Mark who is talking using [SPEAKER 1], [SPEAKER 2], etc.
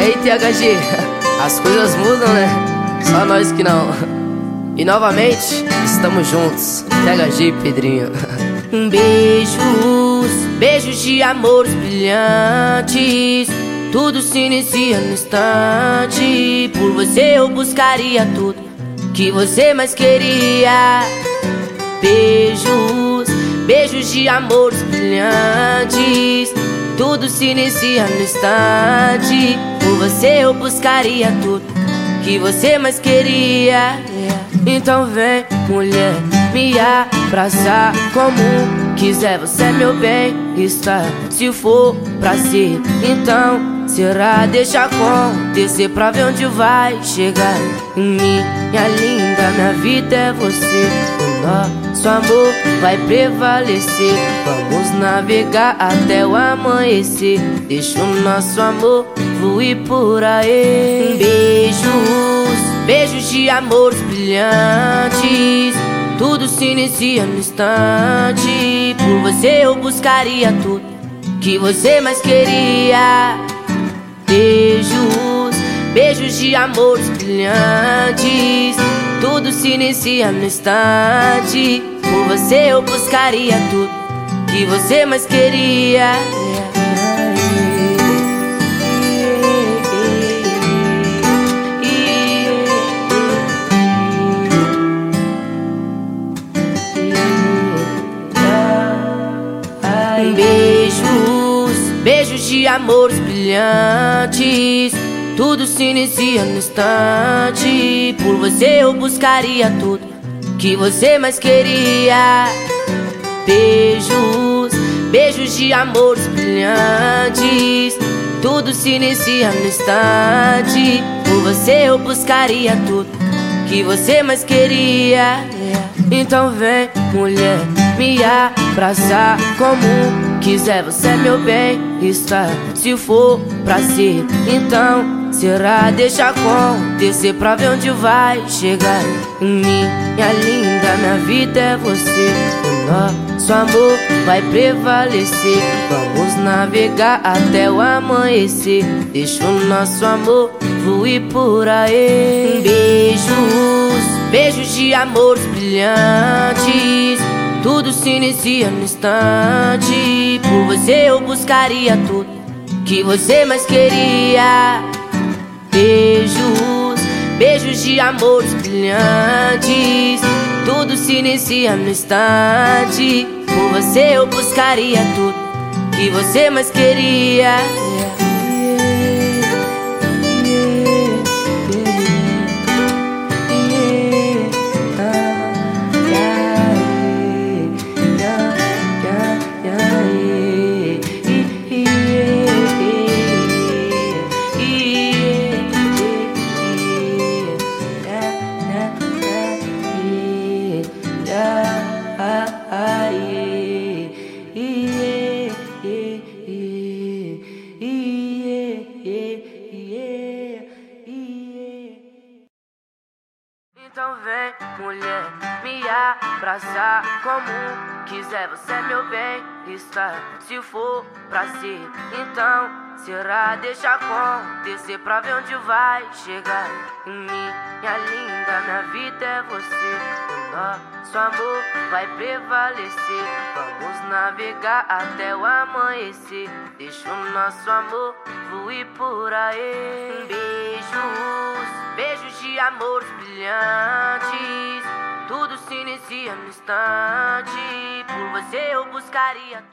[SPEAKER 1] E aí, THG? As coisas mudam, né? Só nós que não. E novamente, estamos juntos. THG e Pedrinho.
[SPEAKER 2] Beijos, beijos de amor brilhantes. Tudo se inicia no instante. Por você eu buscaria tudo que você mais queria. Beijos, beijos de amor brilhantes. Tudo se inicia no instante. Por você eu buscaria tudo que você mais queria. Então vem, mulher, me abraçar como quiser. Você é meu bem, está. Se for pra ser, então será. Deixa acontecer pra ver onde vai chegar. Minha linda, minha vida é você. Nosso amor vai prevalecer. Vamos navegar até o amanhecer. Deixa o nosso amor fluir por aí. Beijos, beijos de amor brilhantes. Tudo se inicia no instante. Por você eu buscaria tudo que você mais queria. Beijos, beijos de amor brilhantes. Tudo se inicia no instante. Por você eu buscaria tudo que você mais queria. Beijos, beijos de amor brilhantes. Tudo se inicia no instante. Por você eu buscaria tudo que você mais queria. Beijos, beijos de amor brilhantes. Tudo se inicia no instante. Por você eu buscaria tudo que você mais queria. Então vem, mulher, me abraçar como quiser. Você é meu bem, está. Se for pra ser, então será. Deixa acontecer pra ver onde vai chegar. Minha linda, minha vida é você. O nosso amor vai prevalecer. Vamos navegar até o amanhecer. Deixa o nosso amor fluir por aí. Beijos, beijos de amor brilhantes. Tudo se inicia no instante. Por você eu buscaria tudo que você mais queria. Beijos, beijos de amor brilhantes. Tudo se inicia no instante. Por você eu buscaria tudo que você mais queria. Então vem, mulher, me abraçar como quiser. Você é meu bem, está. Se for pra ser, então será. Deixa acontecer pra ver onde vai chegar. Minha linda, minha vida é você. O nosso amor vai prevalecer. Vamos navegar até o amanhecer. Deixa o nosso amor fluir por aí. Beijos, beijos de amor brilhantes. Tudo se inicia no instante. Por você eu buscaria.